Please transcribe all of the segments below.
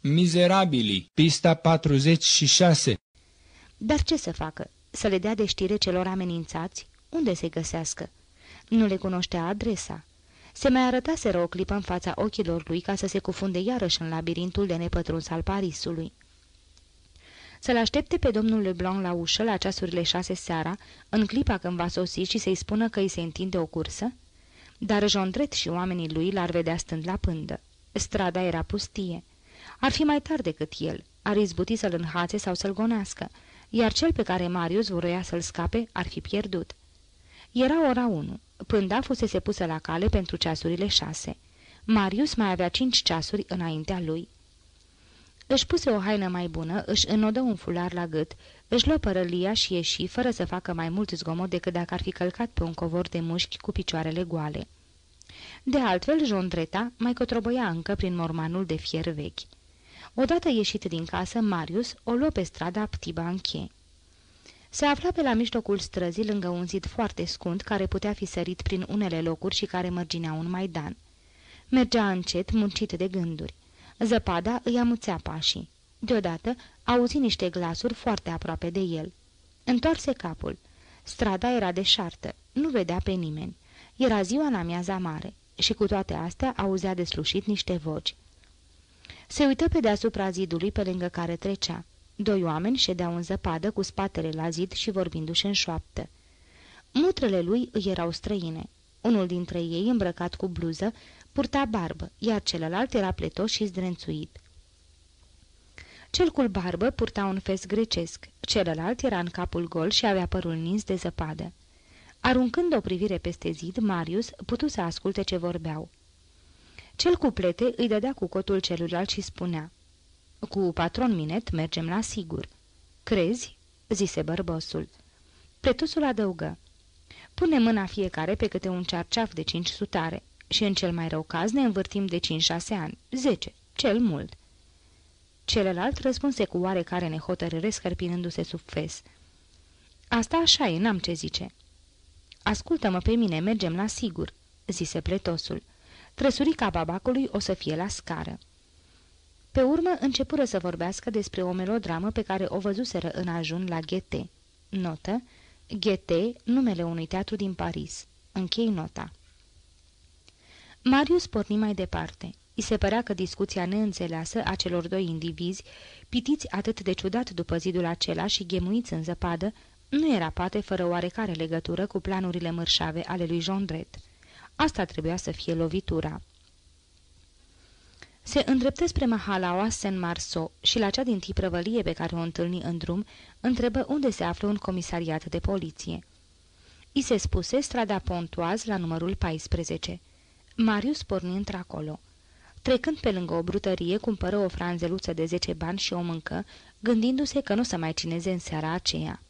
Mizerabili, pista 46 Dar ce să facă? Să le dea de știre celor amenințați? Unde se găsească? Nu le cunoștea adresa. Se mai arătaseră o clipă în fața ochilor lui ca să se cufunde iarăși în labirintul de nepătruns al Parisului. Să-l aștepte pe domnul Leblanc la ușă la ceasurile șase seara, în clipa când va sosi și să-i spună că îi se întinde o cursă? Dar Jondret și oamenii lui l-ar vedea stând la pândă. Strada era pustie. Ar fi mai tare decât el, ar izbuti să-l înhațe sau să-l gonească, iar cel pe care Marius vroia să-l scape ar fi pierdut. Era ora 1. Pânda fusese pusă la cale pentru ceasurile șase. Marius mai avea cinci ceasuri înaintea lui. Își puse o haină mai bună, își înodă un fular la gât, își luă părălia și ieși, fără să facă mai mult zgomot decât dacă ar fi călcat pe un covor de mușchi cu picioarele goale. De altfel, Jondreta mai cotrobăia încă prin mormanul de fier vechi. Odată ieșit din casă, Marius o luă pe strada Ptibanche. Se afla pe la mijlocul străzii lângă un zid foarte scund care putea fi sărit prin unele locuri și care mărginea un maidan. Mergea încet, muncit de gânduri. Zăpada îi amuțea pașii. Deodată auzi niște glasuri foarte aproape de el. Întoarse capul. Strada era deșartă, nu vedea pe nimeni. Era ziua în amiaza mare și cu toate astea auzea deslușit niște voci. Se uită pe deasupra zidului pe lângă care trecea. Doi oameni ședeau în zăpadă cu spatele la zid și vorbindu-și în șoaptă. Mutrele lui îi erau străine. Unul dintre ei, îmbrăcat cu bluză, purta barbă, iar celălalt era pletos și zdrențuit. Cel cu barbă purta un fes grecesc, celălalt era în capul gol și avea părul nins de zăpadă. Aruncând o privire peste zid, Marius putu să asculte ce vorbeau. Cel cu plete îi dădea cu cotul celuilalt și spunea Cu patron minet mergem la sigur." Crezi?" zise bărbosul. Pletusul adăugă Pune mâna fiecare pe câte un cearceaf de cinci sutare și în cel mai rău caz ne învârtim de cinci-șase ani, zece, cel mult." Celălalt răspunse cu oarecare nehotărâre scărpinându-se sub fes. Asta așa e, n-am ce zice." Ascultă-mă pe mine, mergem la sigur," zise pletosul. Trăsurica babacului o să fie la scară. Pe urmă începură să vorbească despre o melodramă pe care o văzuseră în ajun la Ghete. Notă. Ghete, numele unui teatru din Paris. Închei nota. Marius porni mai departe. I se părea că discuția neînțeleasă a celor doi indivizi, pitiți atât de ciudat după zidul acela și ghemuiți în zăpadă, nu era poate fără oarecare legătură cu planurile mărșave ale lui Jondret. Asta trebuia să fie lovitura. Se îndreptă spre Mahalaua Saint-Marceau și la cea din tiprăvălie pe care o întâlni în drum, întrebă unde se află un comisariat de poliție. I se spuse strada Pontoaz la numărul 14. Marius porni într-acolo. Trecând pe lângă o brutărie, cumpără o franzeluță de 10 bani și o mâncă, gândindu-se că nu să mai cineze în seara aceea.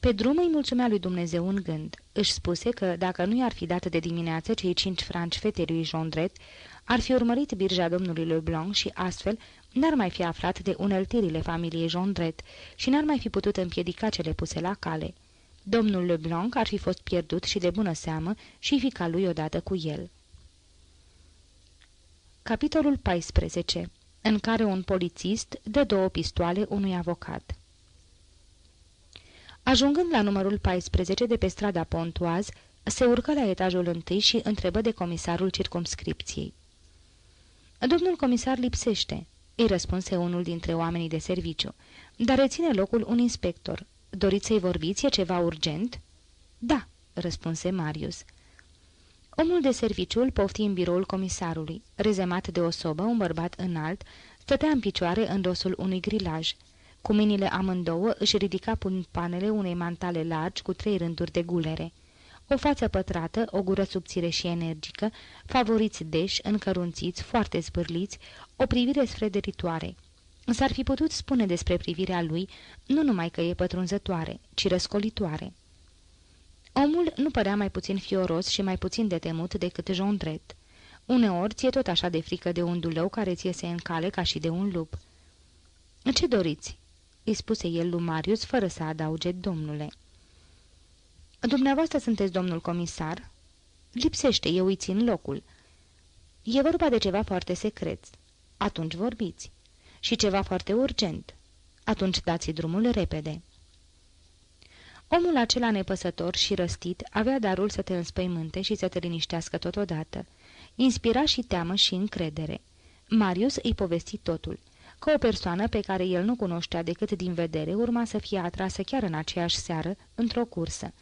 Pe drum îi mulțumea lui Dumnezeu în gând. Își spuse că, dacă nu i-ar fi dat de dimineață cei cinci franci fetei lui Jondret, ar fi urmărit birja domnului Leblanc și astfel n-ar mai fi aflat de uneltirile familiei Jondret și n-ar mai fi putut împiedica cele puse la cale. Domnul Leblanc ar fi fost pierdut și de bună seamă și fica lui odată cu el. Capitolul 14. În care un polițist dă două pistoale unui avocat Ajungând la numărul 14 de pe strada Pontoaz, se urcă la etajul întâi și întrebă de comisarul circumscripției. Domnul comisar lipsește," îi răspunse unul dintre oamenii de serviciu, dar reține locul un inspector. Doriți să-i vorbiți? E ceva urgent?" Da," răspunse Marius. Omul de serviciu îl pofti în biroul comisarului. Rezemat de o sobă, un bărbat înalt, stătea în picioare în dosul unui grilaj. Cu mâinile amândouă își ridica panele unei mantale largi cu trei rânduri de gulere. O față pătrată, o gură subțire și energică, favoriți deși, încărunțiți, foarte zbârliți, o privire sfrederitoare. S-ar fi putut spune despre privirea lui nu numai că e pătrunzătoare, ci răscolitoare. Omul nu părea mai puțin fioros și mai puțin de temut decât Jondret. Uneori ție tot așa de frică de un dulău care ți iese în cale ca și de un lup. Ce doriți?" Îi spuse el lui Marius, fără să adauge domnule. Dumneavoastră sunteți domnul comisar?" Lipsește, eu îi țin locul." E vorba de ceva foarte secret. Atunci vorbiți." Și ceva foarte urgent. Atunci dați drumul repede. Omul acela nepăsător și răstit avea darul să te înspăimânte și să te liniștească totodată. Inspira și teamă și încredere. Marius îi povesti totul. Că o persoană pe care el nu cunoștea decât din vedere urma să fie atrasă chiar în aceeași seară, într-o cursă.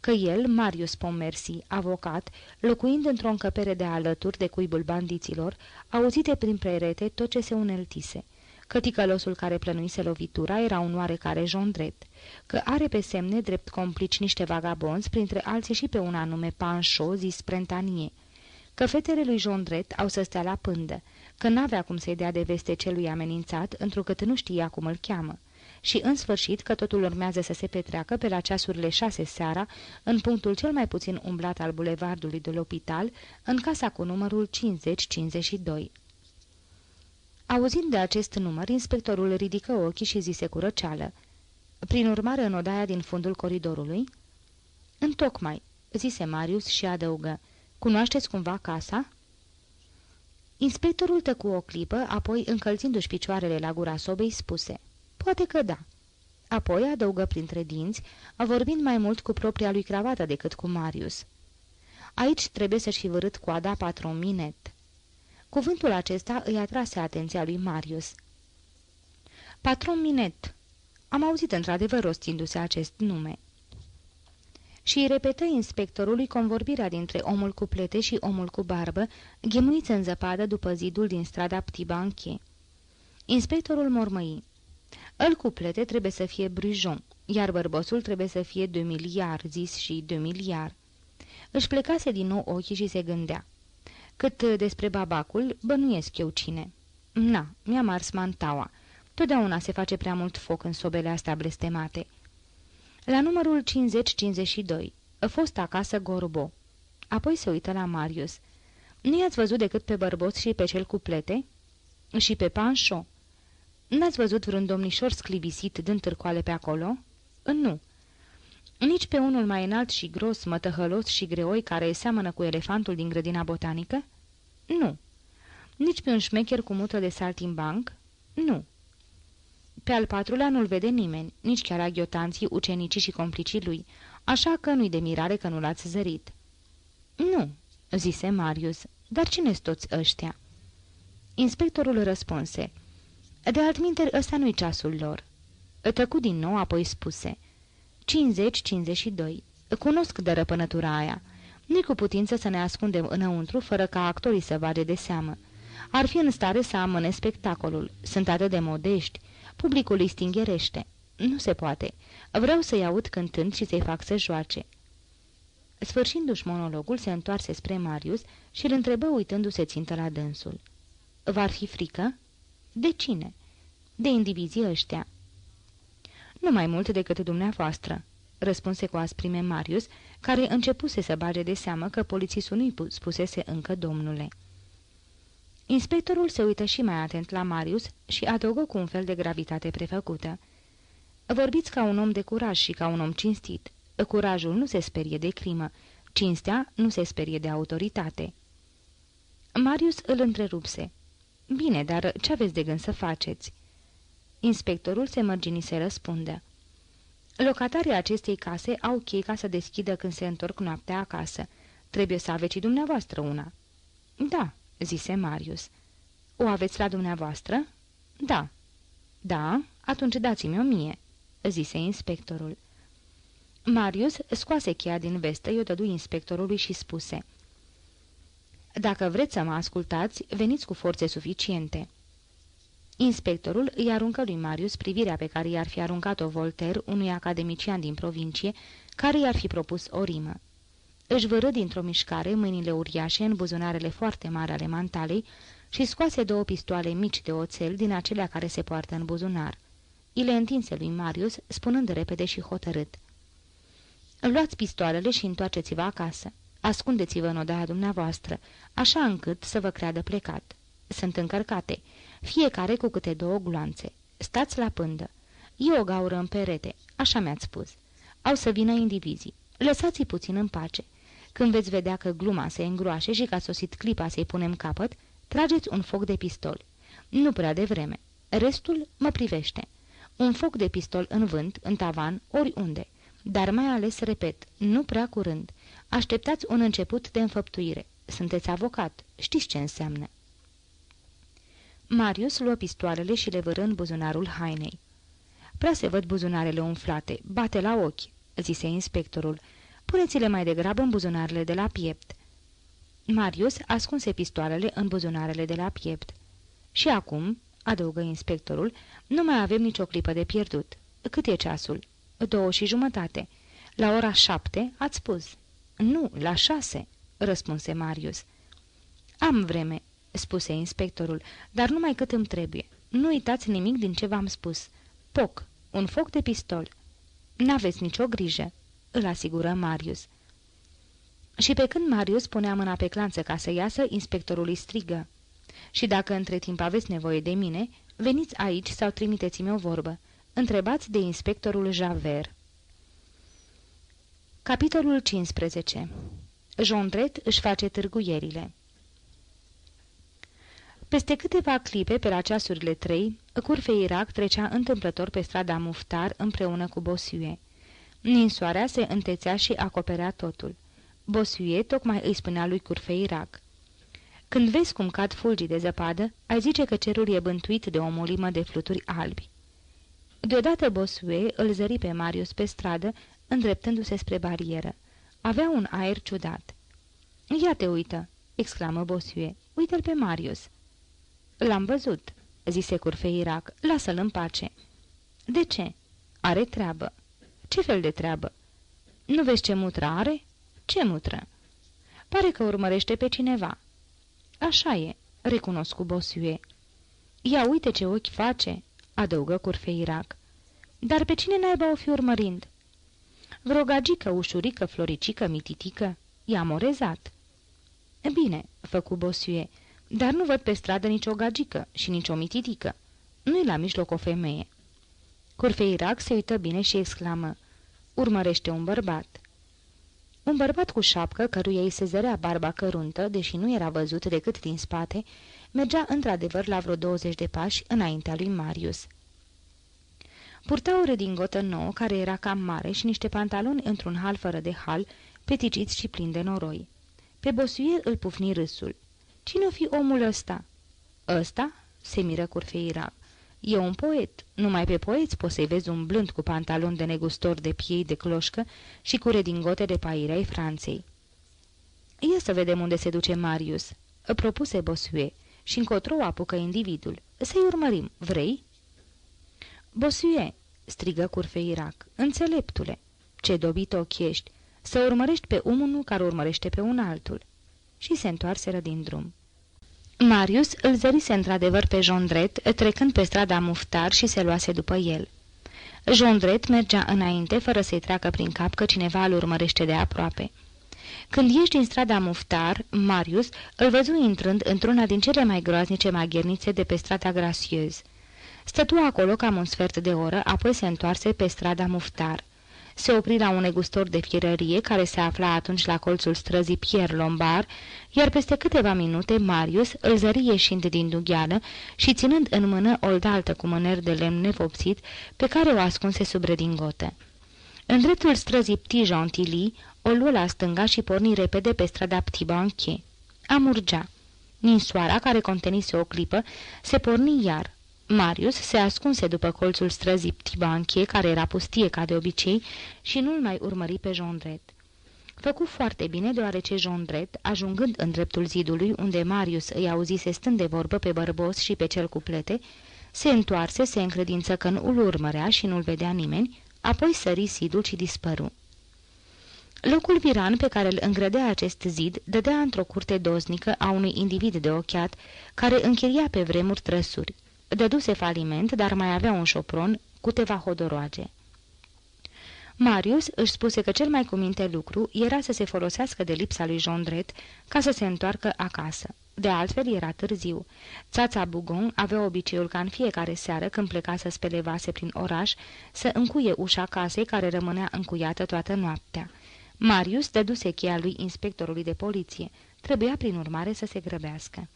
Că el, Marius Pomersi, avocat, locuind într-o încăpere de alături de cuibul bandiților, auzite prin prerete tot ce se uneltise. Că ticălosul care plănuise lovitura era un oarecare Jondret, că are pe semne drept complici niște vagabonzi, printre alții și pe un anume Panșo, zis Prentanie, că fetele lui Jondret au să stea la pândă, că n-avea cum să-i dea de veste celui amenințat, întrucât nu știa cum îl cheamă, și în sfârșit că totul urmează să se petreacă pe la ceasurile șase seara, în punctul cel mai puțin umblat al bulevardului de l'Opital, în casa cu numărul 5052. Auzind de acest număr, inspectorul ridică ochii și zise cu răceală. Prin urmare, în odaia din fundul coridorului? Întocmai, zise Marius și adăugă. Cunoașteți cumva casa? Inspectorul tăcu o clipă, apoi, încălțindu-și picioarele la gura sobei, spuse. Poate că da. Apoi adăugă printre dinți, vorbind mai mult cu propria lui cravată decât cu Marius. Aici trebuie să-și fi vărât coada patron Minet. Cuvântul acesta îi atrase atenția lui Marius. Patron Minet. Am auzit într-adevăr rostindu-se acest nume. Și îi repetă inspectorului convorbirea dintre omul cu plete și omul cu barbă, ghemuiți în zăpadă după zidul din strada Ptibanche. Inspectorul mormăi. Îl cu plete trebuie să fie Brujon, iar bărbosul trebuie să fie de miliard, zis și de miliard. Își plecase din nou ochii și se gândea. Cât despre babacul, bănuiesc eu cine. Na, mi-am ars mantaua. Totdeauna se face prea mult foc în sobele astea blestemate. La numărul 50-52, a fost acasă Gorbo. Apoi se uită la Marius. Nu i-ați văzut decât pe bărbos și pe cel cu plete? Și pe Panșo? N-ați văzut vreun domnișor sclibisit dând târcoale pe acolo? Nu. Nici pe unul mai înalt și gros, mătăhălos și greoi care seamănă cu elefantul din grădina botanică? Nu. Nici pe un șmecher cu mutră de saltimbanc? Nu. Pe al patrulea nu-l vede nimeni, nici chiar aghiotanții, ucenicii și complicii lui, așa că nu-i de mirare că nu l-ați zărit. Nu, zise Marius, dar cine sunt toți ăștia? Inspectorul răspunse, de altminteri ăsta nu-i ceasul lor. Tăcu din nou, apoi spuse, 50-52. Cunosc de răpânătura aia. Nu-i cu putință să ne ascundem înăuntru fără ca actorii să bage de seamă. Ar fi în stare să amâne spectacolul. Sunt atât de modești. Publicul îi stingherește. Nu se poate. Vreau să-i aud cântând și să-i fac să joace. Sfârșindu-și monologul, se întoarse spre Marius și îl întrebă uitându-se țintă la dânsul. V-ar fi frică?" De cine?" De indivizii ăștia." Nu mai mult decât dumneavoastră," răspunse cu asprime Marius, care începuse să bage de seamă că polițistul nu-i spusese încă domnule. Inspectorul se uită și mai atent la Marius și adăugă cu un fel de gravitate prefăcută. Vorbiți ca un om de curaj și ca un om cinstit. Curajul nu se sperie de crimă, cinstea nu se sperie de autoritate. Marius îl întrerupse. Bine, dar ce aveți de gând să faceți?" Inspectorul se mărgini să răspundă. Locatarii acestei case au chei ca să deschidă când se întorc noaptea acasă. Trebuie să aveți și dumneavoastră una." Da," zise Marius. O aveți la dumneavoastră?" Da." Da, atunci dați-mi o mie," zise inspectorul. Marius scoase cheia din vestă, i-o dădu inspectorului și spuse Dacă vreți să mă ascultați, veniți cu forțe suficiente." Inspectorul îi aruncă lui Marius privirea pe care i-ar fi aruncat-o Voltaire unui academician din provincie, care i-ar fi propus o rimă. Își vără dintr-o mișcare mâinile uriașe în buzunarele foarte mari ale mantalei și scoase două pistoale mici de oțel din acelea care se poartă în buzunar. I le întinse lui Marius, spunând repede și hotărât. Luați pistoalele și întoarceți-vă acasă. Ascundeți-vă în odaia dumneavoastră, așa încât să vă creadă plecat. Sunt încărcate fiecare cu câte două gloanțe. Stați la pândă. E o gaură în perete, așa mi-ați spus. Au să vină indivizii. Lăsați-i puțin în pace. Când veți vedea că gluma se îngroașe și că a sosit clipa să-i punem capăt, trageți un foc de pistol. Nu prea devreme. Restul mă privește. Un foc de pistol în vânt, în tavan, oriunde. Dar mai ales, repet, nu prea curând. Așteptați un început de înfăptuire. Sunteți avocat. Știți ce înseamnă. Marius luă pistoalele și le vără în buzunarul hainei. Prea se văd buzunarele umflate. Bate la ochi, zise inspectorul. Puneți-le mai degrabă în buzunarele de la piept. Marius ascunse pistoalele în buzunarele de la piept. Și acum, adăugă inspectorul, nu mai avem nicio clipă de pierdut. Cât e ceasul? Două și jumătate. La ora șapte, ați spus. Nu, la șase, răspunse Marius. Am vreme, spuse inspectorul, dar numai cât îmi trebuie. Nu uitați nimic din ce v-am spus. Poc, un foc de pistol. N-aveți nicio grijă, îl asigură Marius. Și pe când Marius punea mâna pe clanță ca să iasă, inspectorul îi strigă. Și dacă între timp aveți nevoie de mine, veniți aici sau trimiteți-mi o vorbă. Întrebați de inspectorul Javert. Capitolul 15 Jondret își face târguierile Peste câteva clipe, pe la ceasurile trei, Curfeirac trecea întâmplător pe strada Muftar împreună cu Bosue. Ninsoarea se întețea și acoperea totul. Bosue tocmai îi spunea lui Curfeirac. Când vezi cum cad fulgii de zăpadă, ai zice că cerul e bântuit de o molimă de fluturi albi. Deodată Bosue îl zări pe Marius pe stradă, îndreptându-se spre barieră. Avea un aer ciudat. Ia te uită!" exclamă Bosue. Uită-l pe Marius!" L-am văzut," zise Curfeirac. Lasă-l în pace." De ce?" Are treabă." Ce fel de treabă?" Nu vezi ce mutră are?" Ce mutră?" Pare că urmărește pe cineva." Așa e," recunosc cu Bosue. Ia uite ce ochi face," adăugă Curfeirac. Dar pe cine naiba o fi urmărind?" Vreo gagică, ușurică, floricică, mititică? I-a morezat." Bine," făcu Bosue, dar nu văd pe stradă nicio gagică și nicio mititică. Nu-i la mijloc o femeie." Curfeirac se uită bine și exclamă, Urmărește un bărbat." Un bărbat cu șapcă, căruia îi se zărea barba căruntă, deși nu era văzut decât din spate, mergea într-adevăr la vreo 20 de pași înaintea lui Marius. Purta o redingotă nouă, care era cam mare, și niște pantaloni într-un hal fără de hal, peticiți și plini de noroi. Pe bosuie îl pufni râsul. Cine-o fi omul ăsta?" Ăsta?" se miră curfeirac. E un poet. Numai pe poeți poți să-i vezi un blând cu pantaloni de negustor de piei de cloșcă și cu redingote de paire ai Franței. Ia să vedem unde se duce Marius," propuse Bosue, și încotro apucă individul. Să-i urmărim. Vrei?" Bosue," strigă Curfeirac, înțeleptule, ce dobit ochi ești, să urmărești pe unul care urmărește pe un altul." Și se întoarseră din drum. Marius îl zărise într-adevăr pe Jondret, trecând pe strada Muftar și se luase după el. Jondret mergea înainte, fără să-i treacă prin cap că cineva îl urmărește de aproape. Când ieși din strada Muftar, Marius îl văzu intrând într-una din cele mai groaznice maghernițe de pe strada Gracieuse. Stătu acolo cam un sfert de oră, apoi se întoarse pe strada Muftar se opri la un negustor de fierărie care se afla atunci la colțul străzii Pierre Lombard, iar peste câteva minute Marius îl zări ieșind din dugheală și ținând în mână o daltă cu mâner de lemn nevopsit pe care o ascunse sub redingotă. În dreptul străzii Petit Gentilly, o luă la stânga și porni repede pe strada Petit Banquier. Amurgea. Ninsoara, care contenise o clipă, se porni iar, Marius se ascunse după colțul străzii Tibanchie, care era pustie ca de obicei, și nu-l mai urmări pe Jondret. Făcu foarte bine, deoarece Jondret, ajungând în dreptul zidului, unde Marius îi auzise stând de vorbă pe bărbos și pe cel cu plete, se întoarse, se încredință că nu-l urmărea și nu-l vedea nimeni, apoi sări zidul și dispăru. Locul viran pe care îl îngrădea acest zid dădea într-o curte doznică a unui individ de ochiat, care închiria pe vremuri trăsuri. Dăduse faliment, dar mai avea un șopron, câteva hodoroage. Marius își spuse că cel mai cuminte lucru era să se folosească de lipsa lui Jondret ca să se întoarcă acasă. De altfel era târziu. Țața Bugon avea obiceiul ca în fiecare seară, când pleca să spele vase prin oraș, să încuie ușa casei care rămânea încuiată toată noaptea. Marius dăduse cheia lui inspectorului de poliție. Trebuia, prin urmare, să se grăbească.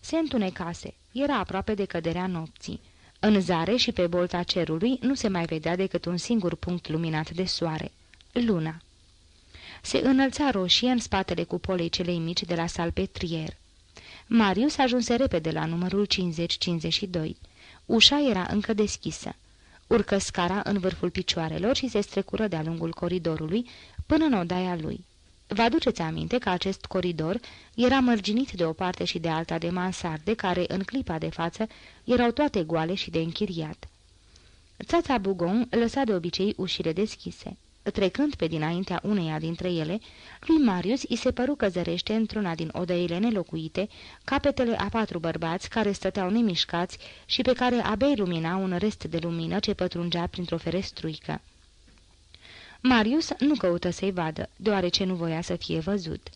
Se întunecase, era aproape de căderea nopții. În zare și pe bolta cerului nu se mai vedea decât un singur punct luminat de soare, luna. Se înălța roșie în spatele cupolei celei mici de la salpetrier. Marius ajunse repede la numărul 50-52. Ușa era încă deschisă. Urcă scara în vârful picioarelor și se strecură de-a lungul coridorului până în odaia lui. Vă aduceți aminte că acest coridor era mărginit de o parte și de alta de mansarde, care, în clipa de față, erau toate goale și de închiriat. Țața Bugon lăsa de obicei ușile deschise. Trecând pe dinaintea uneia dintre ele, lui Marius îi se păru că zărește într-una din odăile nelocuite capetele a patru bărbați care stăteau nemișcați și pe care abia lumina un rest de lumină ce pătrungea printr-o ferestruică. Marius nu căută să-i vadă, deoarece nu voia să fie văzut.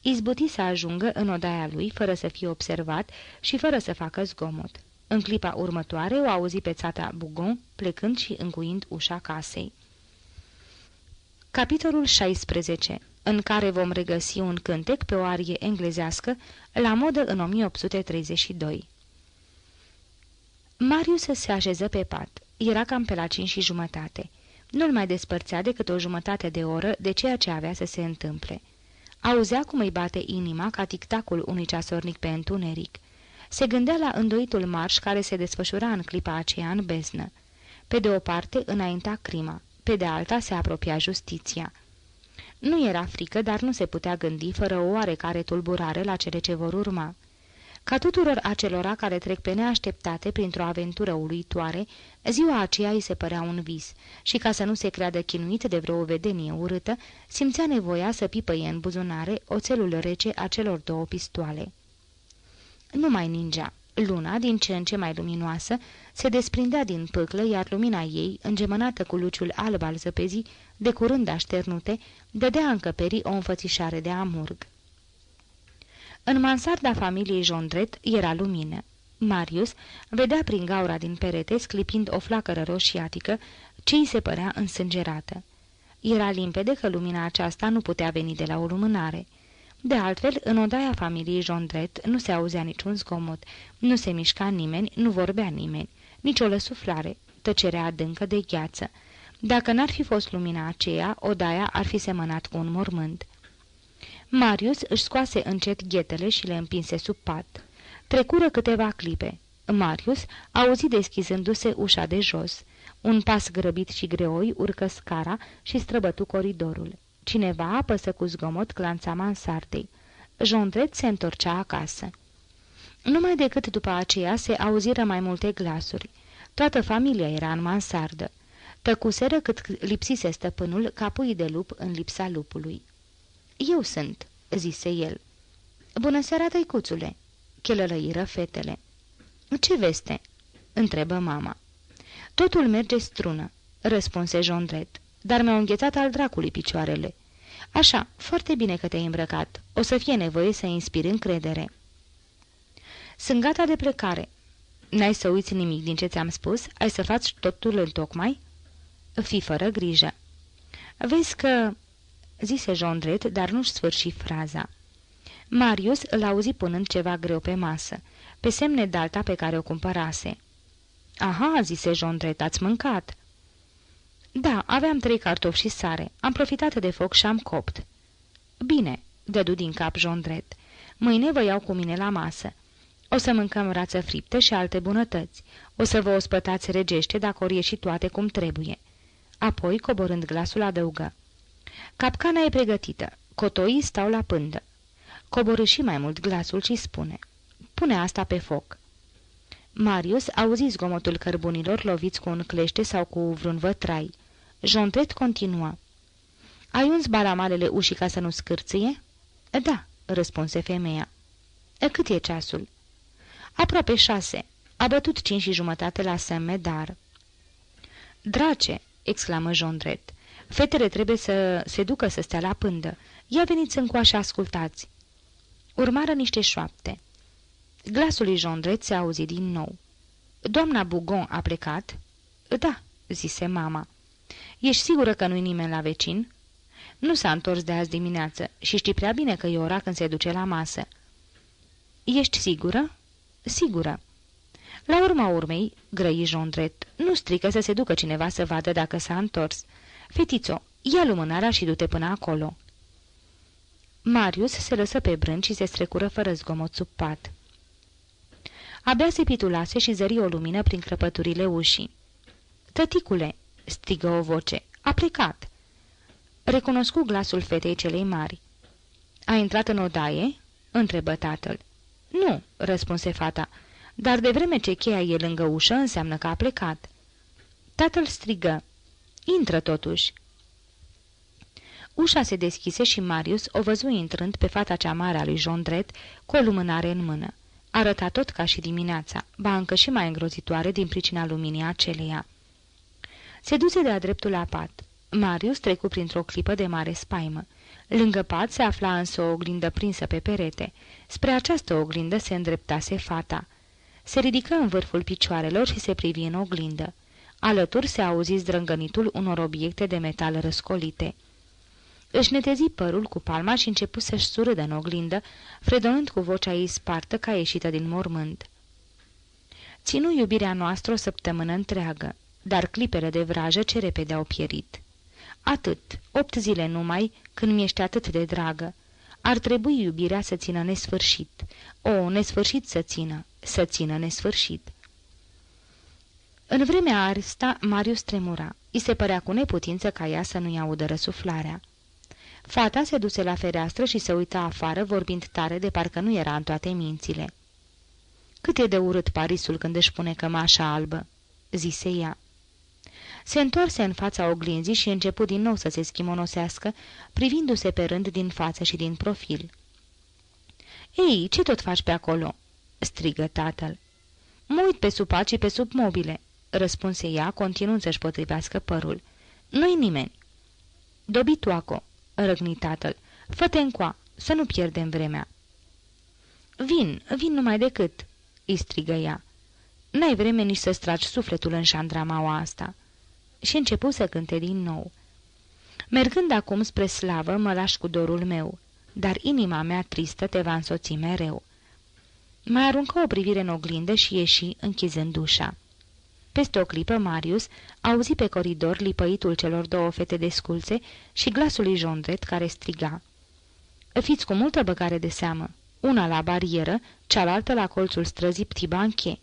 Izbuti să ajungă în odaia lui, fără să fie observat și fără să facă zgomot. În clipa următoare o auzi pe țata Bugon, plecând și încuind ușa casei. Capitolul 16 în care vom regăsi un cântec pe o arie englezească la modă în 1832. Marius se așeză pe pat. Era cam pe la cinci și jumătate. Nu-l mai despărțea decât o jumătate de oră de ceea ce avea să se întâmple. Auzea cum îi bate inima ca tictacul unui ceasornic pe întuneric. Se gândea la îndoitul marș care se desfășura în clipa aceea în beznă. Pe de o parte înainta crima, pe de alta se apropia justiția. Nu era frică, dar nu se putea gândi fără o oarecare tulburare la cele ce vor urma. Ca tuturor acelora care trec pe neașteptate printr-o aventură uluitoare, ziua aceea îi se părea un vis și ca să nu se creadă chinuit de vreo vedenie urâtă, simțea nevoia să pipăie în buzunare oțelul rece a celor două pistoale. Nu mai ningea. Luna, din ce în ce mai luminoasă, se desprindea din pâclă, iar lumina ei, îngemănată cu luciul alb al zăpezii, de curând așternute, dădea încăperii o înfățișare de amurg. În mansarda familiei Jondret era lumină. Marius vedea prin gaura din perete, sclipind o flacără roșiatică, ce îi se părea însângerată. Era limpede că lumina aceasta nu putea veni de la o lumânare. De altfel, în odaia familiei Jondret nu se auzea niciun zgomot, nu se mișca nimeni, nu vorbea nimeni, nici o lăsuflare, tăcerea adâncă de gheață. Dacă n-ar fi fost lumina aceea, odaia ar fi semănat cu un mormânt. Marius își scoase încet ghetele și le împinse sub pat. Trecură câteva clipe. Marius auzi deschizându-se ușa de jos. Un pas grăbit și greoi urcă scara și străbătu coridorul. Cineva apăsă cu zgomot clanța mansardei. Jondret se întorcea acasă. Numai decât după aceea se auziră mai multe glasuri. Toată familia era în mansardă. Tăcuseră cât lipsise stăpânul ca pui de lup în lipsa lupului. Eu sunt," zise el. Bună seara, tăicuțule!" chelălăiră fetele. Ce veste?" întrebă mama. Totul merge strună," răspunse Jondret, dar mi-au înghețat al dracului picioarele." Așa, foarte bine că te-ai îmbrăcat. O să fie nevoie să inspiri încredere." Sunt gata de plecare." N-ai să uiți nimic din ce ți-am spus? Ai să faci totul în tocmai?" Fii fără grijă." Vezi că zise Jondret, dar nu-și sfârși fraza. Marius îl auzi punând ceva greu pe masă, pe semne dalta pe care o cumpărase. Aha, zise Jondret, ați mâncat." Da, aveam trei cartofi și sare. Am profitat de foc și am copt." Bine," dădu din cap Jondret. Mâine vă iau cu mine la masă. O să mâncăm rață friptă și alte bunătăți. O să vă ospătați regește dacă ori ieși toate cum trebuie." Apoi, coborând glasul, adăugă. Capcana e pregătită. Cotoii stau la pândă. Coborâ și mai mult glasul și spune. Pune asta pe foc. Marius auzi zgomotul cărbunilor loviți cu un clește sau cu vreun vătrai. Jontret continua. Ai uns balamalele ușii ca să nu scârție?" Da," răspunse femeia. E, cât e ceasul?" Aproape șase. A bătut cinci și jumătate la Saint-Medar." Drace!" exclamă Jondret. Fetele trebuie să se ducă să stea la pândă. Ia veniți în coașă ascultați." Urmară niște șoapte. Glasul lui Jondret se auzi din nou. Doamna Bugon a plecat?" Da," zise mama. Ești sigură că nu-i nimeni la vecin?" Nu s-a întors de azi dimineață și știi prea bine că e ora când se duce la masă." Ești sigură?" sigură. La urma urmei, grăi Jondret, nu strică să se ducă cineva să vadă dacă s-a întors. Fetițo, ia lumânarea și du-te până acolo." Marius se lăsă pe brânci și se strecură fără zgomot sub pat. Abia se pitulase și zări o lumină prin crăpăturile ușii. Tăticule!" strigă o voce. A plecat!" Recunoscu glasul fetei celei mari. A intrat în odaie?" întrebă tatăl. Nu," răspunse fata, dar de vreme ce cheia e lângă ușă, înseamnă că a plecat." Tatăl strigă. Intră totuși." Ușa se deschise și Marius o văzu intrând pe fata cea mare a lui Jondret cu o lumânare în mână. Arăta tot ca și dimineața, ba încă și mai îngrozitoare din pricina luminii aceleia. Se duse de-a dreptul la pat. Marius trecu printr-o clipă de mare spaimă. Lângă pat se afla însă o oglindă prinsă pe perete. Spre această oglindă se îndreptase fata. Se ridică în vârful picioarelor și se privi în oglindă. Alături se auzi zdrângănitul unor obiecte de metal răscolite. Își netezi părul cu palma și începu să-și surâdă în oglindă, fredonând cu vocea ei spartă ca ieșită din mormânt. Ținu iubirea noastră o săptămână întreagă, dar clipele de vrajă ce repede au pierit. Atât, opt zile numai, când mi-ești atât de dragă. Ar trebui iubirea să țină nesfârșit. O, nesfârșit să țină, să țină nesfârșit. În vremea asta, Marius tremura. I se părea cu neputință ca ea să nu-i audă răsuflarea. Fata se duse la fereastră și se uita afară, vorbind tare de parcă nu era în toate mințile. Cât e de urât Parisul când își pune cămașa albă?" zise ea. Se întoarse în fața oglinzii și începu din nou să se schimonosească, privindu-se pe rând din față și din profil. Ei, ce tot faci pe acolo?" strigă tatăl. Mă uit pe sub pat și pe sub mobile," răspunse ea, continuând să-și potrivească părul. Nu-i nimeni." Dobitoaco," răgni tatăl, fă-te încoa, să nu pierdem vremea." Vin, vin numai decât," îi strigă ea. N-ai vreme nici să stragi sufletul în șandramaua asta." Și începu să cânte din nou. Mergând acum spre slavă, mă lași cu dorul meu, dar inima mea tristă te va însoți mereu. Mai aruncă o privire în oglindă și ieși, închizând ușa. Peste o clipă, Marius auzi pe coridor lipăitul celor două fete de sculțe și glasul lui Jondret care striga. Fiți cu multă băgare de seamă, una la barieră, cealaltă la colțul străzii Ptibanche.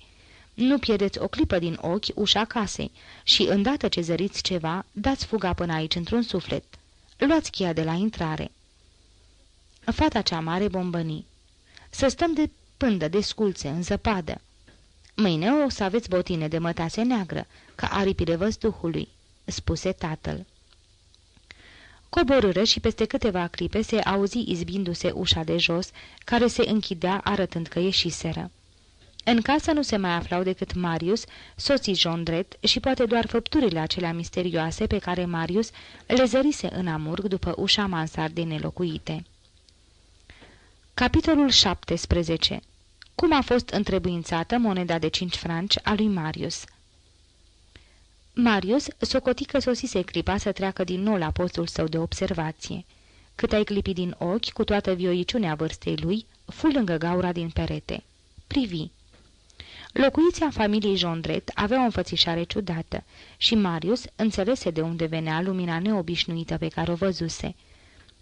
Nu pierdeți o clipă din ochi ușa casei și, îndată ce zăriți ceva, dați fuga până aici într-un suflet. Luați cheia de la intrare. Fata cea mare bombăni. Să stăm de pândă, de sculțe, în zăpadă. Mâine o să aveți botine de mătase neagră, ca aripile văzduhului," spuse tatăl. Coborâră și peste câteva clipe se auzi izbindu-se ușa de jos, care se închidea arătând că ieșiseră. În casă nu se mai aflau decât Marius, soții Jondret și poate doar făpturile acelea misterioase pe care Marius le zărise în amurg după ușa mansardei nelocuite. Capitolul 17 cum a fost întrebuințată moneda de cinci franci a lui Marius. Marius socoti că sosise clipa să treacă din nou la postul său de observație. Cât ai clipi din ochi, cu toată vioiciunea vârstei lui, fu lângă gaura din perete. Privi. Locuiția familiei Jondret avea o înfățișare ciudată și Marius înțelese de unde venea lumina neobișnuită pe care o văzuse.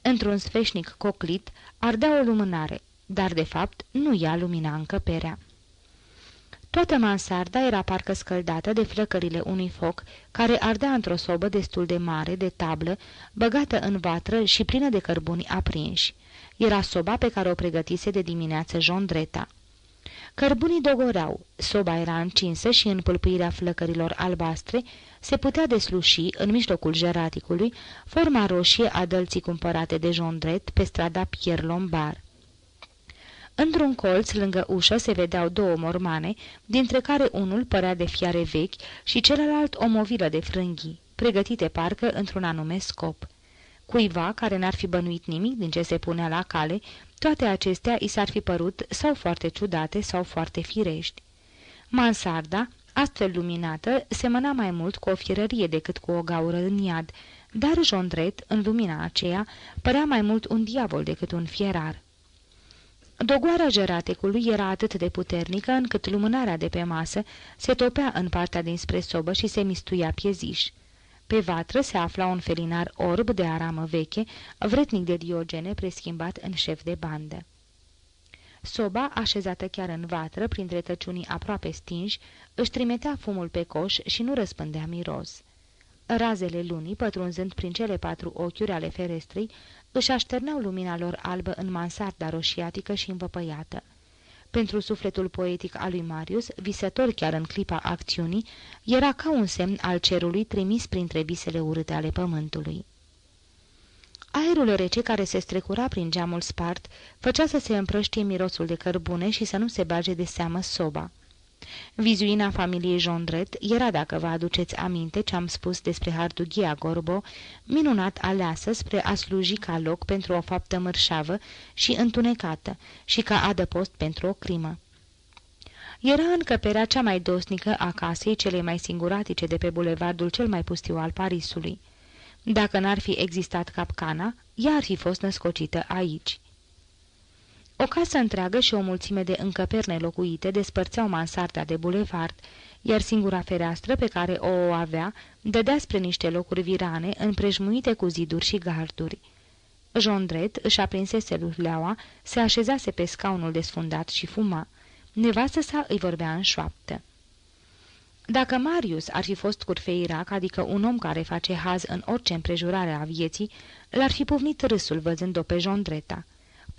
Într-un sfeșnic coclit ardea o lumânare, dar de fapt nu ea lumina încăperea. Toată mansarda era parcă scăldată de flăcările unui foc care ardea într-o sobă destul de mare, de tablă, băgată în vatră și plină de cărbuni aprinși. Era soba pe care o pregătise de dimineață Jondreta. Cărbunii dogoreau, soba era încinsă și în pâlpâirea flăcărilor albastre se putea desluși, în mijlocul jeraticului, forma roșie a dălții cumpărate de Jondret pe strada Pierre Lombard. Într-un colț, lângă ușă, se vedeau două mormane, dintre care unul părea de fiare vechi și celălalt o movilă de frânghii, pregătite parcă într-un anume scop. Cuiva care n-ar fi bănuit nimic din ce se punea la cale, toate acestea i s-ar fi părut sau foarte ciudate sau foarte firești. Mansarda, astfel luminată, semăna mai mult cu o fierărie decât cu o gaură în iad, dar Jondret, în lumina aceea, părea mai mult un diavol decât un fierar. Dogoara jeratecului era atât de puternică încât lumânarea de pe masă se topea în partea dinspre sobă și se mistuia pieziș. Pe vatră se afla un felinar orb de aramă veche, vretnic de Diogene preschimbat în șef de bandă. Soba, așezată chiar în vatră, printre tăciunii aproape stinși, își trimitea fumul pe coș și nu răspândea miros. Razele lunii, pătrunzând prin cele patru ochiuri ale ferestrei, își așterneau lumina lor albă în mansarda roșiatică și învăpăiată. Pentru sufletul poetic al lui Marius, visător chiar în clipa acțiunii, era ca un semn al cerului trimis printre visele urâte ale pământului. Aerul rece care se strecura prin geamul spart făcea să se împrăștie mirosul de cărbune și să nu se bage de seamă soba. Vizuina familiei Jondret era, dacă vă aduceți aminte ce am spus despre Hardughia Gorbo, minunat aleasă spre a sluji ca loc pentru o faptă mărșavă și întunecată și ca adăpost pentru o crimă. Era încăperea cea mai dosnică a casei cele mai singuratice de pe bulevardul cel mai pustiu al Parisului. Dacă n-ar fi existat capcana, ea ar fi fost născocită aici. O casă întreagă și o mulțime de încăperi nelocuite despărțeau mansarda de bulevard, iar singura fereastră pe care o avea dădea spre niște locuri virane, împrejmuite cu ziduri și garduri. Jondret își aprinsese luleaua, se așezase pe scaunul desfundat și fuma. Nevastă sa îi vorbea în șoaptă. Dacă Marius ar fi fost curfeirac, adică un om care face haz în orice împrejurare a vieții, l-ar fi puvnit râsul văzând-o pe Jondreta.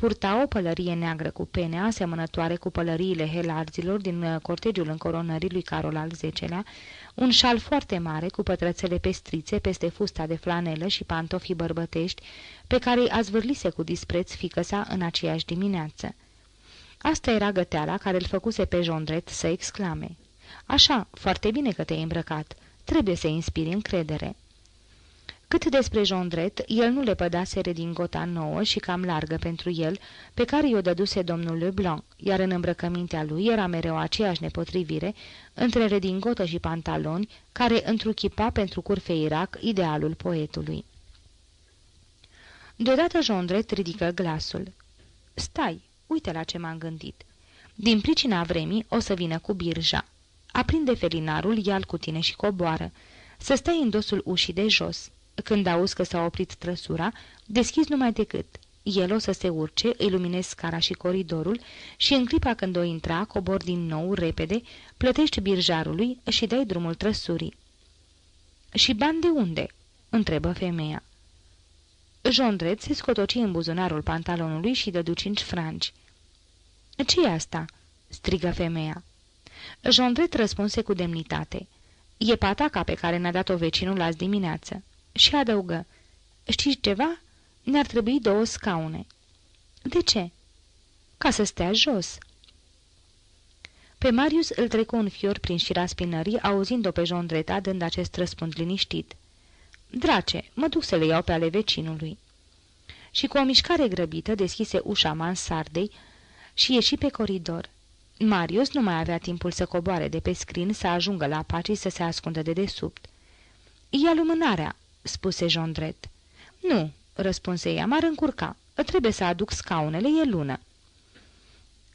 Purta o pălărie neagră cu pene, asemănătoare cu pălăriile helarzilor din uh, cortegiul încoronării lui Carol al X-lea, un șal foarte mare cu pătrățele pestrițe peste fusta de flanelă și pantofii bărbătești, pe care îi zvârlise cu dispreț fică sa în aceeași dimineață. Asta era găteala care îl făcuse pe Jondret să exclame. Așa, foarte bine că te-ai îmbrăcat. Trebuie să inspiri încredere." Cât despre Jondret, el nu le pădase redingota nouă și cam largă pentru el, pe care i-o dăduse domnul Leblanc, iar în îmbrăcămintea lui era mereu aceeași nepotrivire între redingotă și pantaloni, care întruchipa pentru curfeirac idealul poetului. Deodată Jondret ridică glasul. Stai, uite la ce m-am gândit. Din pricina vremii o să vină cu birja. Aprinde felinarul, ia cu tine și coboară. Să stai în dosul ușii de jos. Când auzi că s-a oprit trăsura, deschizi numai decât. El o să se urce, îi luminezi scara și coridorul și în clipa când o intra, cobor din nou, repede, plătești birjarului și dai drumul trăsurii. Și bani de unde?" întrebă femeia. Jondret se scotoci în buzunarul pantalonului și dădu cinci franci. ce e asta?" strigă femeia. Jondret răspunse cu demnitate. E pataca pe care ne-a dat-o vecinul azi dimineață și adăugă, Știți ceva? Ne-ar trebui două scaune." De ce?" Ca să stea jos." Pe Marius îl trecu un fior prin șira spinării, auzind-o pe Jondreta dând acest răspuns liniștit. Drace, mă duc să le iau pe ale vecinului." Și cu o mișcare grăbită deschise ușa mansardei și ieși pe coridor. Marius nu mai avea timpul să coboare de pe scrin, să ajungă la paci să se ascundă de desubt. Ia lumânarea!" Spuse Jondret. Nu," răspunse ea, m-ar încurca. Trebuie să aduc scaunele, e lună."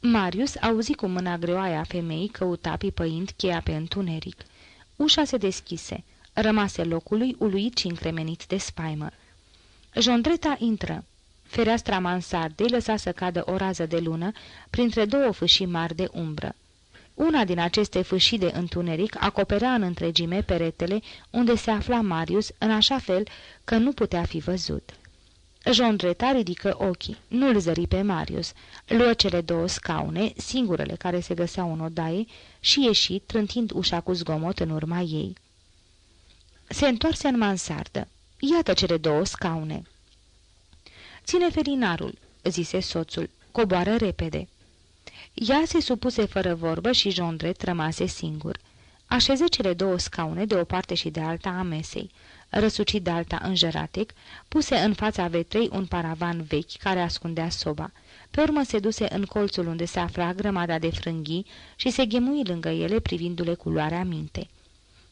Marius auzi cu mâna greoaia femeii căuta pipăind cheia pe întuneric. Ușa se deschise. Rămase locului uluit și încremenit de spaimă. Jondreta intră. Fereastra mansardei lăsa să cadă o rază de lună printre două fâșii mari de umbră. Una din aceste fâșii de întuneric acoperea în întregime peretele unde se afla Marius, în așa fel că nu putea fi văzut. Jondreta ridică ochii, nu-l zări pe Marius, luă cele două scaune, singurele care se găseau în odaie, și ieși, trântind ușa cu zgomot în urma ei. Se întoarse în mansardă. Iată cele două scaune. Ține felinarul, zise soțul, coboară repede. Ea se supuse fără vorbă și Jondret rămase singur. Așeze cele două scaune de o parte și de alta a mesei. Răsucit de alta în jeratec, puse în fața vetrei un paravan vechi care ascundea soba. Pe urmă se duse în colțul unde se afla grămada de frânghii și se ghemui lângă ele privindu-le cu luarea minte.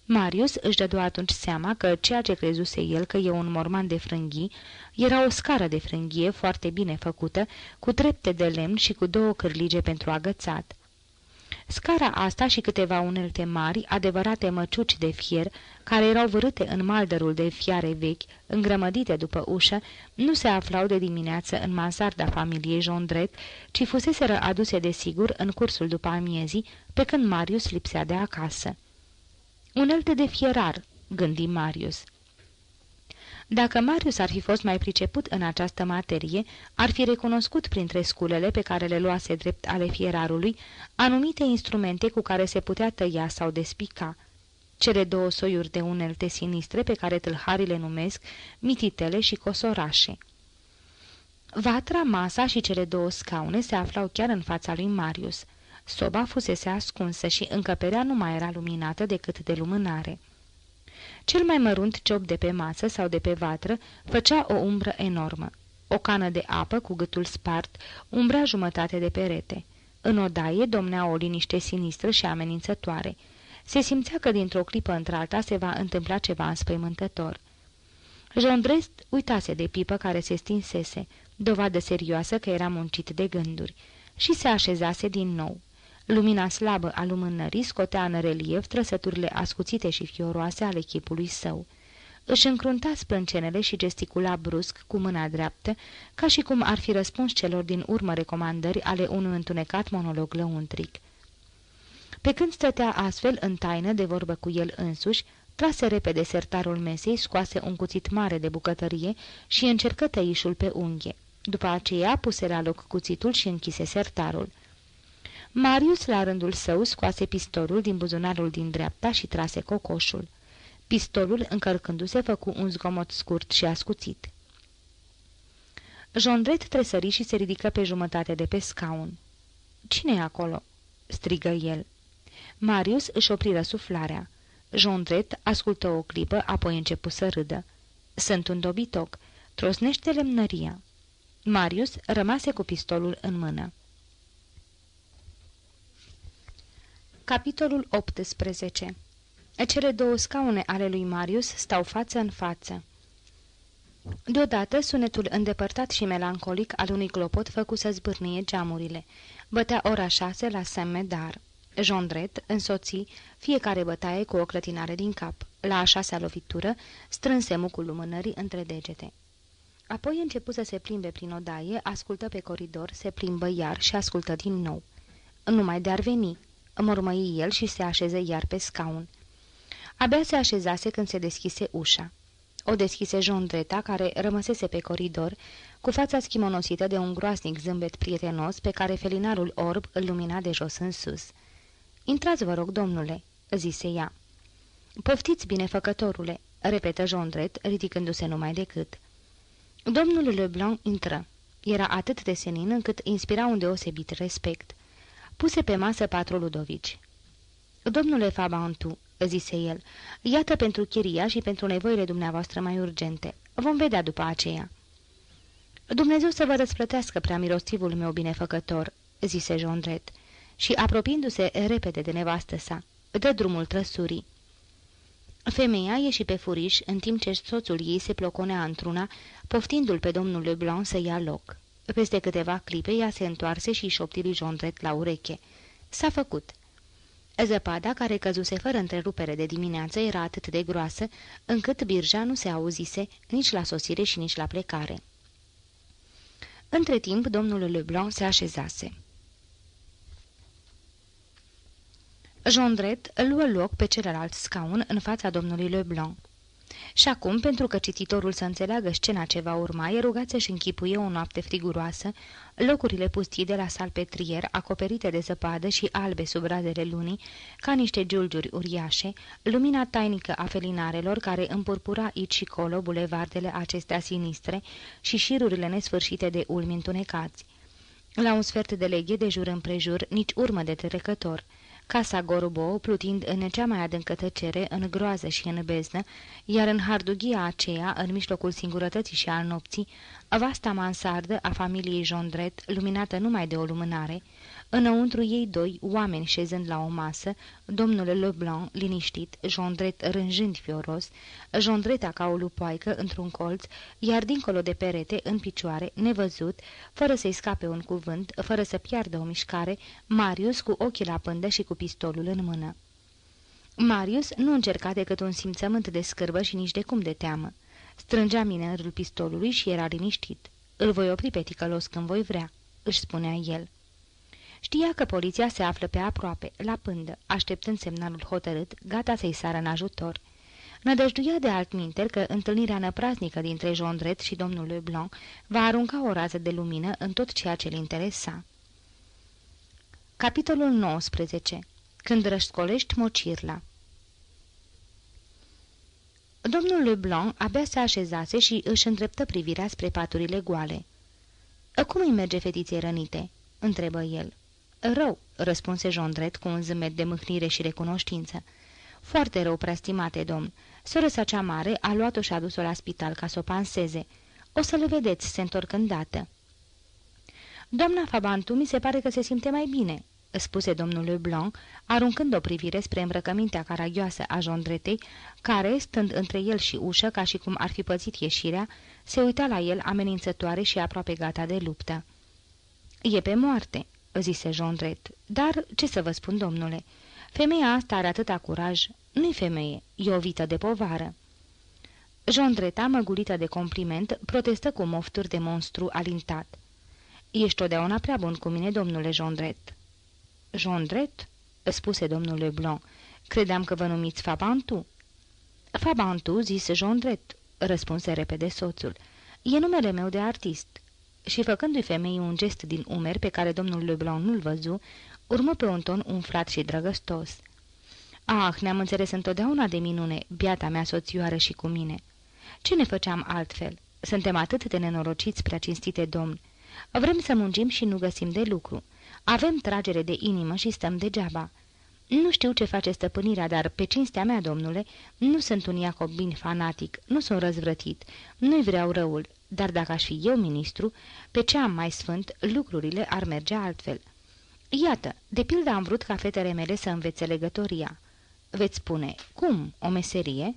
Marius își dădu atunci seama că ceea ce crezuse el că e un morman de frânghii era o scară de frânghie foarte bine făcută, cu trepte de lemn și cu două cârlige pentru agățat. Scara asta și câteva unelte mari, adevărate măciuci de fier, care erau vârâte în maldărul de fiare vechi, îngrămădite după ușă, nu se aflau de dimineață în mansarda familiei Jondret, ci fuseseră aduse de sigur în cursul după amiezii, pe când Marius lipsea de acasă. Unelte de fierar, gândi Marius. Dacă Marius ar fi fost mai priceput în această materie, ar fi recunoscut printre sculele pe care le luase drept ale fierarului anumite instrumente cu care se putea tăia sau despica. Cele două soiuri de unelte sinistre pe care tâlharile numesc mititele și cosorașe. Vatra, masa și cele două scaune se aflau chiar în fața lui Marius. Soba fusese ascunsă și încăperea nu mai era luminată decât de lumânare. Cel mai mărunt ciop de pe masă sau de pe vatră făcea o umbră enormă. O cană de apă cu gâtul spart umbrea jumătate de perete. În odaie domnea o liniște sinistră și amenințătoare. Se simțea că dintr-o clipă într-alta se va întâmpla ceva înspăimântător. Jondrest uitase de pipă care se stinsese, dovadă serioasă că era muncit de gânduri, și se așezase din nou. Lumina slabă a lumânării scotea în relief trăsăturile ascuțite și fioroase ale chipului său. Își încrunta sprâncenele și gesticula brusc cu mâna dreaptă, ca și cum ar fi răspuns celor din urmă recomandări ale unui întunecat monolog lăuntric. Pe când stătea astfel în taină de vorbă cu el însuși, trase repede sertarul mesei, scoase un cuțit mare de bucătărie și încercă tăișul pe unghie. După aceea puse la loc cuțitul și închise sertarul. Marius, la rândul său, scoase pistolul din buzunarul din dreapta și trase cocoșul. Pistolul, încărcându-se, făcu un zgomot scurt și ascuțit. Jondret tresări și se ridică pe jumătate de pe scaun. Cine e acolo?" strigă el. Marius își opri răsuflarea. Jondret ascultă o clipă, apoi începu să râdă. Sunt un dobitoc. Trosnește lemnăria." Marius rămase cu pistolul în mână. Capitolul 18 Cele două scaune ale lui Marius stau față în față. Deodată, sunetul îndepărtat și melancolic al unui clopot făcu să zbârnie geamurile. Bătea ora șase la Saint-Medard. Jondret însoții fiecare bătaie cu o clătinare din cap. La a șasea lovitură, strânse mucul lumânării între degete. Apoi începu să se plimbe prin odaie, ascultă pe coridor, se plimbă iar și ascultă din nou. Numai de-ar veni, mormăi el și se așeze iar pe scaun. Abia se așezase când se deschise ușa. O deschise Jondreta, care rămăsese pe coridor, cu fața schimonosită de un groasnic zâmbet prietenos pe care felinarul orb îl lumina de jos în sus. Intrați, vă rog, domnule," zise ea. Poftiți, binefăcătorule," repetă Jondret, ridicându-se numai decât. Domnul Leblanc intră. Era atât de senin încât inspira un deosebit respect. Puse pe masă patru ludovici. Domnule Fabantu," zise el, iată pentru chiria și pentru nevoile dumneavoastră mai urgente. Vom vedea după aceea." Dumnezeu să vă răsplătească prea mirostivul meu binefăcător," zise Jondret, și, apropiindu-se repede de nevastă sa, dă drumul trăsurii. Femeia ieși pe furiș, în timp ce soțul ei se ploconea într-una, poftindu-l pe domnul Leblanc să ia loc. Peste câteva clipe ea se întoarse și șopti lui Jondret la ureche. S-a făcut. Zăpada, care căzuse fără întrerupere de dimineață, era atât de groasă, încât birja nu se auzise nici la sosire și nici la plecare. Între timp, domnul Leblanc se așezase. Jondret luă loc pe celălalt scaun în fața domnului Leblanc. Și acum, pentru că cititorul să înțeleagă scena ce va urma, e rugat să-și închipuie o noapte friguroasă, locurile pustii de la salpetrier, acoperite de zăpadă și albe sub razele lunii, ca niște giulgiuri uriașe, lumina tainică a felinarelor care împurpura aici și colo bulevardele acestea sinistre și șirurile nesfârșite de ulmi întunecați. La un sfert de leghe de jur împrejur, nici urmă de trecător – Casa Gorbo, plutind în cea mai adâncă tăcere, în groază și în beznă, iar în hardughia aceea, în mijlocul singurătății și al nopții, vasta mansardă a familiei Jondret, luminată numai de o lumânare, Înăuntru ei doi, oameni șezând la o masă, domnul Leblanc liniștit, Jondret rânjând fioros, Jondreta ca o lupoaică într-un colț, iar dincolo de perete, în picioare, nevăzut, fără să-i scape un cuvânt, fără să piardă o mișcare, Marius cu ochii la pândă și cu pistolul în mână. Marius nu încerca decât un simțământ de scârbă și nici de cum de teamă. Strângea minerul pistolului și era liniștit. Îl voi opri pe ticălos când voi vrea, își spunea el. Știa că poliția se află pe aproape, la pândă, așteptând semnalul hotărât, gata să-i sară în ajutor. Nădăjduia de altminteri că întâlnirea năpraznică dintre Jondret și domnul Leblanc va arunca o rază de lumină în tot ceea ce-l interesa. Capitolul 19. Când rășcolești mocirla Domnul Leblanc abia se așezase și își îndreptă privirea spre paturile goale. Cum îi merge fetiței rănite?" întrebă el. Rău," răspunse Jondret cu un zâmbet de mâhnire și recunoștință. Foarte rău, preastimate domn. Sora sa cea mare a luat-o și a dus-o la spital ca să o panseze. O să le vedeți, se întorc îndată." Doamna Fabantu mi se pare că se simte mai bine," spuse domnul Leblanc, aruncând o privire spre îmbrăcămintea caragioasă a Jondretei, care, stând între el și ușă, ca și cum ar fi pățit ieșirea, se uita la el amenințătoare și aproape gata de luptă. E pe moarte," zise Jondret. Dar, ce să vă spun, domnule, femeia asta are atâta curaj. Nu-i femeie, e o vită de povară." Jondreta, măgulită de compliment, protestă cu mofturi de monstru alintat. Ești totdeauna prea bun cu mine, domnule Jondret." Jondret?" spuse domnul Leblanc. Credeam că vă numiți Fabantu." Fabantu, zis Jondret," răspunse repede soțul. E numele meu de artist." Și făcându-i femeii un gest din umeri pe care domnul Leblanc nu-l văzu, urmă pe un ton umflat și drăgăstos. Ah, ne-am înțeles întotdeauna de minune, biata mea soțioară și cu mine. Ce ne făceam altfel? Suntem atât de nenorociți, prea cinstite domn. Vrem să muncim și nu găsim de lucru. Avem tragere de inimă și stăm degeaba. Nu știu ce face stăpânirea, dar, pe cinstea mea, domnule, nu sunt un iacobin fanatic, nu sunt răzvrătit, nu-i vreau răul, dar dacă aș fi eu ministru, pe ce am mai sfânt, lucrurile ar merge altfel. Iată, de pildă am vrut ca fetele mele să învețe legătoria. Veți spune, cum, o meserie?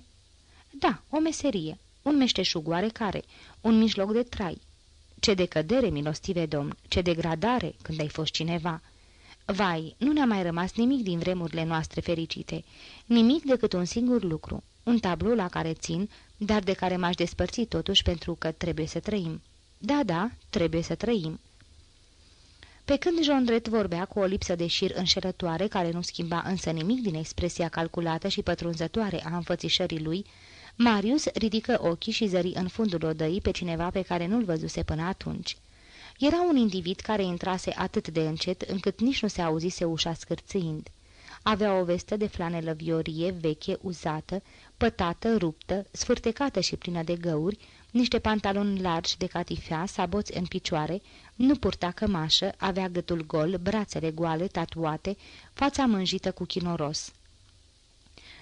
Da, o meserie, un meșteșug oarecare, un mijloc de trai. Ce decădere, milostive domn, ce degradare când ai fost cineva!" Vai, nu ne-a mai rămas nimic din vremurile noastre fericite, nimic decât un singur lucru, un tablou la care țin, dar de care m-aș despărți totuși pentru că trebuie să trăim. Da, da, trebuie să trăim. Pe când Jondret vorbea cu o lipsă de șir înșelătoare, care nu schimba însă nimic din expresia calculată și pătrunzătoare a înfățișării lui, Marius ridică ochii și zări în fundul odăii pe cineva pe care nu-l văzuse până atunci. Era un individ care intrase atât de încet încât nici nu se auzise ușa scârțâind. Avea o vestă de flanelă viorie, veche, uzată, pătată, ruptă, sfârtecată și plină de găuri, niște pantaloni largi de catifea, saboți în picioare, nu purta cămașă, avea gâtul gol, brațele goale, tatuate, fața mânjită cu chinoros.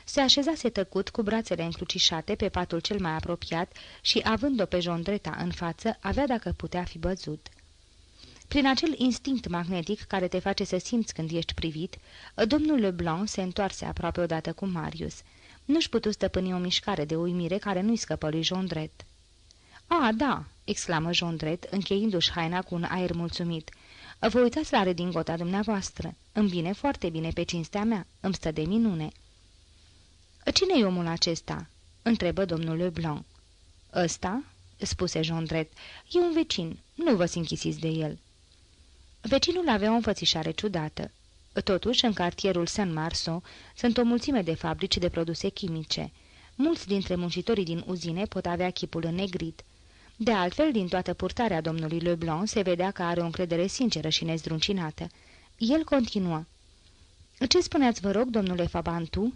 Se așezase tăcut cu brațele încrucișate pe patul cel mai apropiat și, având-o pe jondreta în față, avea dacă putea fi băzut. Prin acel instinct magnetic care te face să simți când ești privit, domnul Leblanc se întoarse aproape odată cu Marius. Nu-și putu stăpâni o mișcare de uimire care nu-i scăpă lui Jondret. A, da!" exclamă Jondret, încheindu-și haina cu un aer mulțumit. Vă uitați la redingota dumneavoastră. Îmi vine foarte bine pe cinstea mea. Îmi stă de minune." Cine e omul acesta?" întrebă domnul Leblanc. Ăsta?" spuse Jondret. E un vecin. Nu vă închisiți de el." Vecinul avea o înfățișare ciudată. Totuși, în cartierul Saint-Marceau sunt o mulțime de fabrici de produse chimice. Mulți dintre muncitorii din uzine pot avea chipul înnegrit. De altfel, din toată purtarea domnului Leblanc se vedea că are o încredere sinceră și nezdruncinată. El continua. Ce spuneați, vă rog, domnule Fabantu?"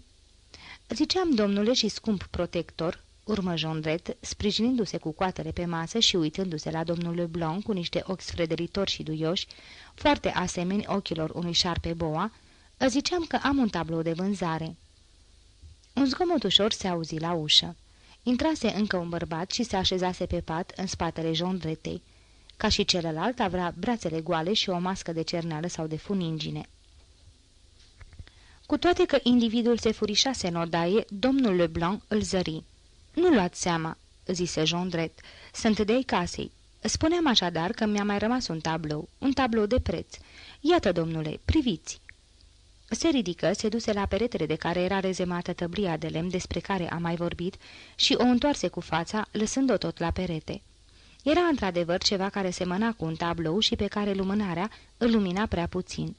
Ziceam, domnule și scump protector, urmă Jondret, sprijinindu-se cu coatele pe masă și uitându-se la domnul Leblanc cu niște ochi sfrederitori și duioși, foarte asemeni ochilor unui șarpe boa, ziceam că am un tablou de vânzare. Un zgomot ușor se auzi la ușă. Intrase încă un bărbat și se așezase pe pat în spatele Jondretei. Ca și celălalt, avea brațele goale și o mască de cerneală sau de funingine. Cu toate că individul se furișase în odaie, domnul Leblanc îl zări. Nu luați seama," zise Jondret, sunt de casei. Spuneam așadar că mi-a mai rămas un tablou, un tablou de preț. Iată, domnule, priviți!" Se ridică, se duse la peretele de care era rezemată tăblia de lemn despre care am mai vorbit și o întoarse cu fața, lăsând-o tot la perete. Era într-adevăr ceva care semăna cu un tablou și pe care lumânarea îl lumina prea puțin.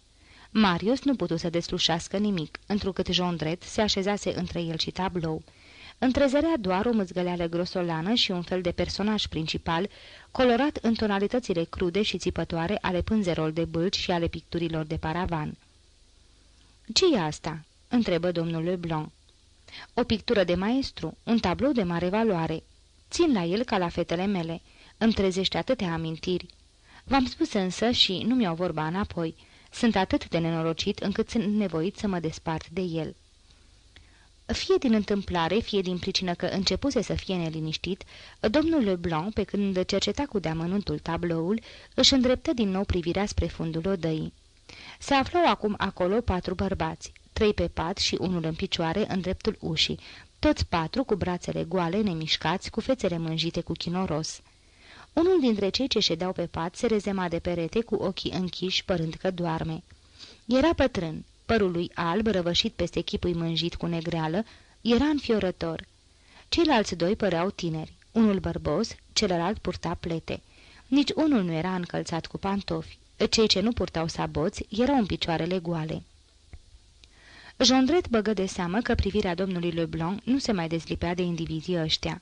Marius nu putu să deslușească nimic, întrucât Jondret se așezase între el și tablou. Întrezărea doar o măzgăleală grosolană și un fel de personaj principal, colorat în tonalitățile crude și țipătoare ale pânzerol de bâlci și ale picturilor de paravan. ce e asta?" întrebă domnul Leblanc. O pictură de maestru, un tablou de mare valoare. Țin la el ca la fetele mele. Îmi trezește atâtea amintiri. V-am spus însă și nu mi-au vorba înapoi. Sunt atât de nenorocit încât sunt nevoit să mă despart de el." Fie din întâmplare, fie din pricină că începuse să fie neliniștit, domnul Leblanc, pe când cerceta cu deamănuntul tabloul, își îndreptă din nou privirea spre fundul odăii. Se aflau acum acolo patru bărbați, trei pe pat și unul în picioare în dreptul ușii, toți patru cu brațele goale, nemișcați, cu fețele mânjite cu chinoros. Unul dintre cei ce ședeau pe pat se rezema de perete cu ochii închiși, părând că doarme. Era pătrân, părul lui alb, răvășit peste chipul mânjit cu negreală, era înfiorător. Ceilalți doi păreau tineri, unul bărbos, celălalt purta plete. Nici unul nu era încălțat cu pantofi. Cei ce nu purtau saboți erau în picioarele goale. Jondret băgă de seamă că privirea domnului Leblanc nu se mai dezlipea de indivizii ăștia.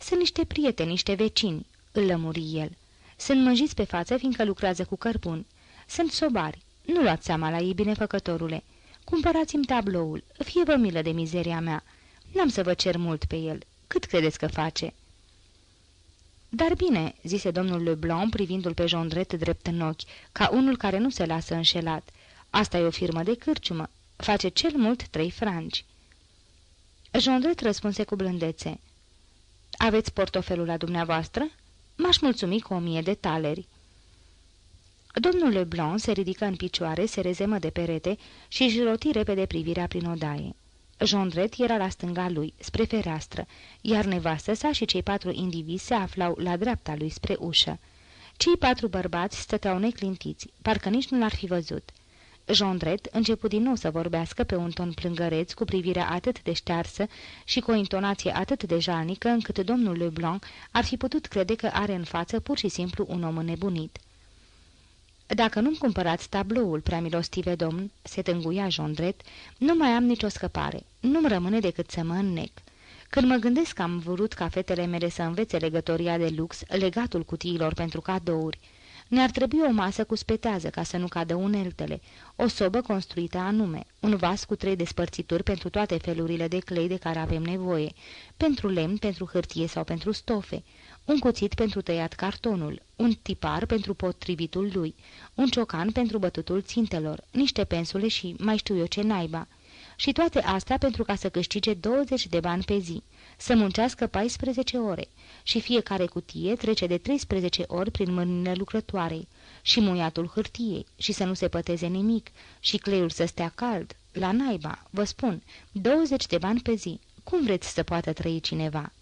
Sunt niște prieteni, niște vecini," îl lămuri el. Sunt mânjiți pe față fiindcă lucrează cu cărbuni. Sunt sobari, nu luați seama la ei, binefăcătorule. Cumpărați-mi tabloul, fie vă milă de mizeria mea. N-am să vă cer mult pe el. Cât credeți că face?" Dar bine," zise domnul Leblanc privindu-l pe Jondret drept în ochi, ca unul care nu se lasă înșelat. Asta e o firmă de cârciumă. Face cel mult trei franci." Jondret răspunse cu blândețe. Aveți portofelul la dumneavoastră? M-aș mulțumi cu o mie de taleri." Domnul Leblanc se ridică în picioare, se rezemă de perete și își roti repede privirea prin odaie. Jondret era la stânga lui, spre fereastră, iar nevastă sa și cei patru indivizi se aflau la dreapta lui, spre ușă. Cei patru bărbați stăteau neclintiți, parcă nici nu l-ar fi văzut. Jondret început din nou să vorbească pe un ton plângăreț, cu privirea atât de ștearsă și cu o intonație atât de jalnică, încât domnul Leblanc ar fi putut crede că are în față pur și simplu un om nebunit. Dacă nu-mi cumpărați tabloul, prea milostive domn," se tânguia Jondret, nu mai am nicio scăpare. Nu-mi rămâne decât să mă înnec. Când mă gândesc că am vrut ca fetele mele să învețe legătoria de lux, legatul cutiilor pentru cadouri, ne-ar trebui o masă cu spetează ca să nu cadă uneltele, o sobă construită anume, un vas cu trei despărțituri pentru toate felurile de clei de care avem nevoie, pentru lemn, pentru hârtie sau pentru stofe, un cuțit pentru tăiat cartonul, un tipar pentru potrivitul lui, un ciocan pentru bătutul țintelor, niște pensule și mai știu eu ce naiba. Și toate astea pentru ca să câștige 20 de bani pe zi, să muncească 14 ore și fiecare cutie trece de 13 ori prin mâinile lucrătoarei și muiatul hârtiei și să nu se păteze nimic și cleiul să stea cald, la naiba, vă spun, 20 de bani pe zi. Cum vreți să poată trăi cineva?"